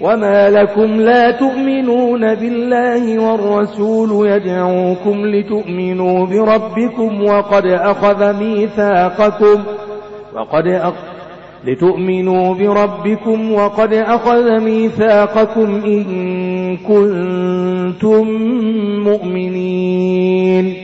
وما لكم لا تؤمنون بالله والرسول يدعوكم لتؤمنوا بربكم وقد أخذ ميثاقكم وقد أخذ لتؤمنوا بربكم وقد أخذ ميثاقكم إن كنتم مؤمنين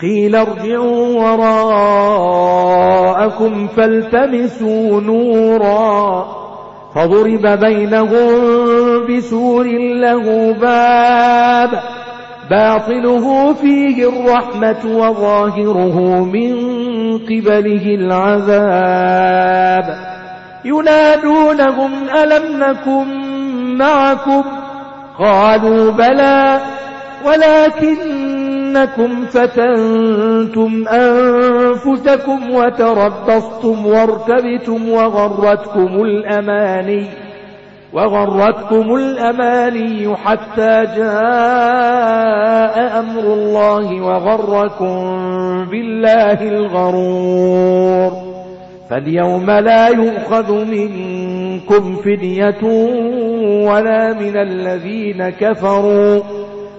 قيل ارجعوا وراءكم فالتمسوا نورا فضرب بينهم بسور له باب باطله فيه الرحمة وظاهره من قبله العذاب ينادونهم ألم نكن معكم قالوا بلى ولكنكم فتنتم أنفسكم وتربصتم وارتبتم وغرتكم الأماني وغرتكم الأماني حتى جاء أمر الله وغركم بالله الغرور فاليوم لا يؤخذ منكم فدية ولا من الذين كفروا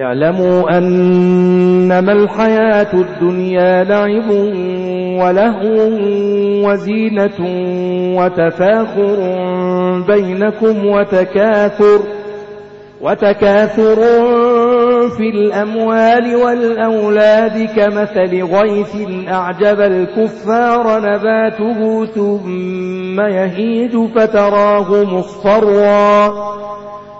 اعلموا أنما الحياة الدنيا لعب ولهو وزينة وتفاخر بينكم وتكاثر وتكاثر في الأموال والأولاد كمثل غيث أعجب الكفار نباته ثم يهيج فتراه مصفرا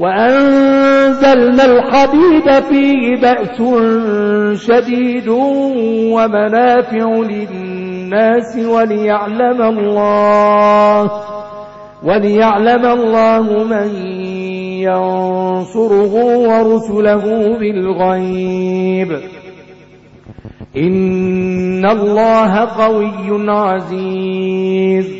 وأنزلنا الحديد فيه بأس شديد ومنافع للناس وليعلم الله وليعلم الله من ينصره ورسله بالغيب. إن الله قوي عزيز.